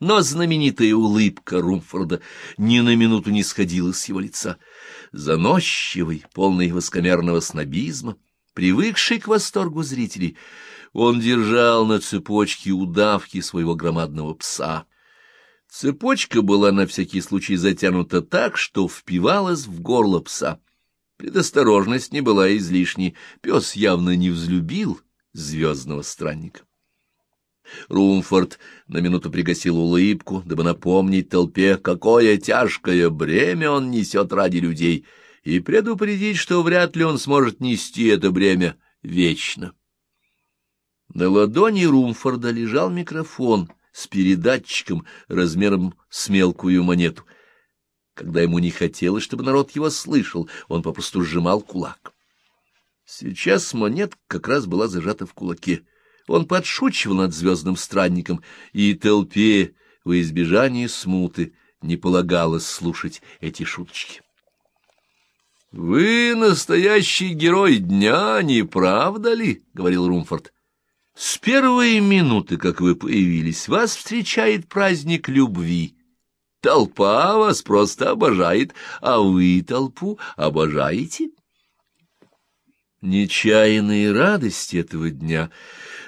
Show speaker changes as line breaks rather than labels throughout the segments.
но знаменитая улыбка Румфорда ни на минуту не сходила с его лица. Заносчивый, полный воскомерного снобизма, привыкший к восторгу зрителей, он держал на цепочке удавки своего громадного пса. Цепочка была на всякий случай затянута так, что впивалась в горло пса. Предосторожность не была излишней, пес явно не взлюбил звездного странника. Румфорд на минуту пригасил улыбку, дабы напомнить толпе, какое тяжкое бремя он несет ради людей, и предупредить, что вряд ли он сможет нести это бремя вечно. На ладони Румфорда лежал микрофон с передатчиком размером с мелкую монету. Когда ему не хотелось, чтобы народ его слышал, он попросту сжимал кулак. Сейчас монетка как раз была зажата в кулаке. Он подшучивал над звездным странником, и толпе во избежание смуты не полагалось слушать эти шуточки. — Вы настоящий герой дня, не правда ли? — говорил Румфорд. — С первой минуты, как вы появились, вас встречает праздник любви. Толпа вас просто обожает, а вы толпу обожаете. Нечаянные радости этого дня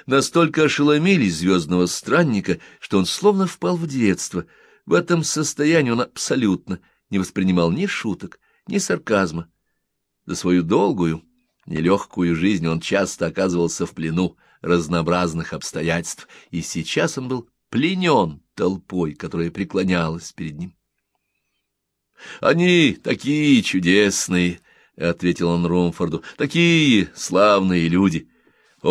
настолько ошеломили звездного странника, что он словно впал в детство. В этом состоянии он абсолютно не воспринимал ни шуток, ни сарказма. За свою долгую, нелегкую жизнь он часто оказывался в плену разнообразных обстоятельств, и сейчас он был пленен толпой, которая преклонялась перед ним. «Они такие чудесные!» — ответил он Румфорду. — Такие славные люди! —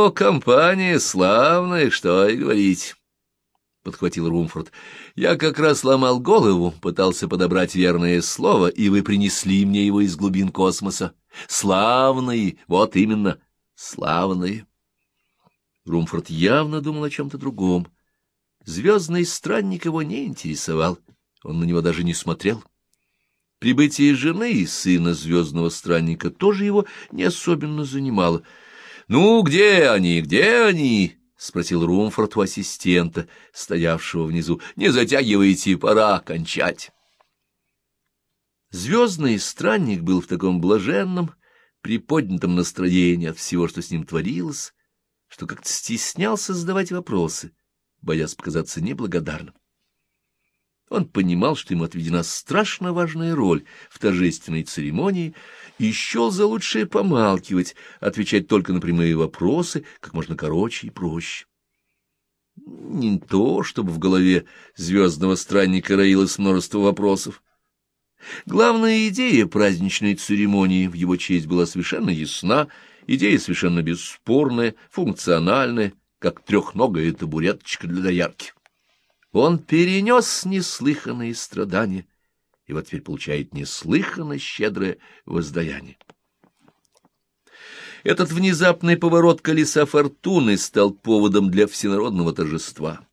О, компания славная, что и говорить! — подхватил Румфорд. — Я как раз ломал голову, пытался подобрать верное слово, и вы принесли мне его из глубин космоса. Славные, вот именно, славные. Румфорд явно думал о чем-то другом. Звездный странник его не интересовал, он на него даже не смотрел. Прибытие жены и сына звездного странника тоже его не особенно занимало. — Ну, где они, где они? — спросил Румфорд у ассистента, стоявшего внизу. — Не затягивайте, пора кончать. Звездный странник был в таком блаженном, приподнятом настроении от всего, что с ним творилось, что как-то стеснялся задавать вопросы, боясь показаться неблагодарным. Он понимал, что ему отведена страшно важная роль в торжественной церемонии, и счел за лучшее помалкивать, отвечать только на прямые вопросы, как можно короче и проще. Не то, чтобы в голове звездного странника роилось множество вопросов. Главная идея праздничной церемонии в его честь была совершенно ясна, идея совершенно бесспорная, функциональная, как трехногая табуреточка для доярки. Он перенес неслыханные страдания, и вот теперь получает неслыханно щедрое воздаяние. Этот внезапный поворот колеса фортуны стал поводом для всенародного торжества.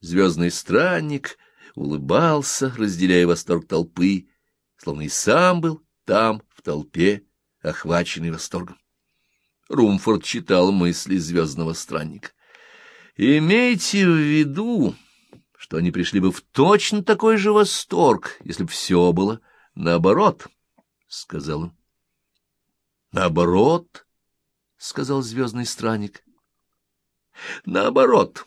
Звездный странник улыбался, разделяя восторг толпы, словно и сам был там, в толпе, охваченный восторгом. Румфорд читал мысли звездного странника. «Имейте в виду...» что они пришли бы в точно такой же восторг, если бы все было наоборот, — сказал он. — Наоборот, — сказал звездный странник. — Наоборот,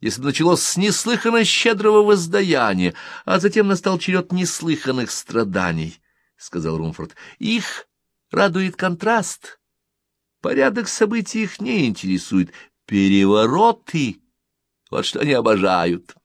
если бы началось с неслыханно щедрого воздаяния, а затем настал черед неслыханных страданий, — сказал Румфорд. — Их радует контраст. Порядок событий их не интересует. Перевороты — вот что они обожают. —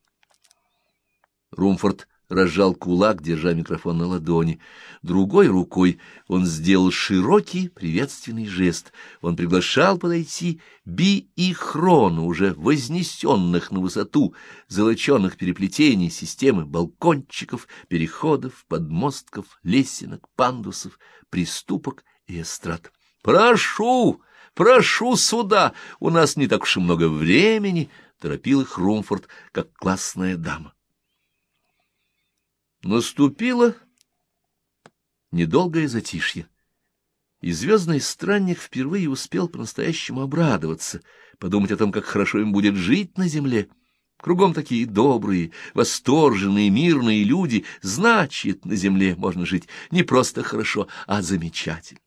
Румфорд разжал кулак, держа микрофон на ладони. Другой рукой он сделал широкий приветственный жест. Он приглашал подойти Би и Хрону, уже вознесенных на высоту золоченных переплетений системы балкончиков, переходов, подмостков, лесенок, пандусов, приступок и эстрад. «Прошу! Прошу сюда! У нас не так уж и много времени!» — торопил их Румфорд, как классная дама. Наступило недолгое затишье, и звездный странник впервые успел по-настоящему обрадоваться, подумать о том, как хорошо им будет жить на земле, Кругом такие добрые, восторженные, мирные люди. Значит, на земле можно жить не просто хорошо, а замечательно.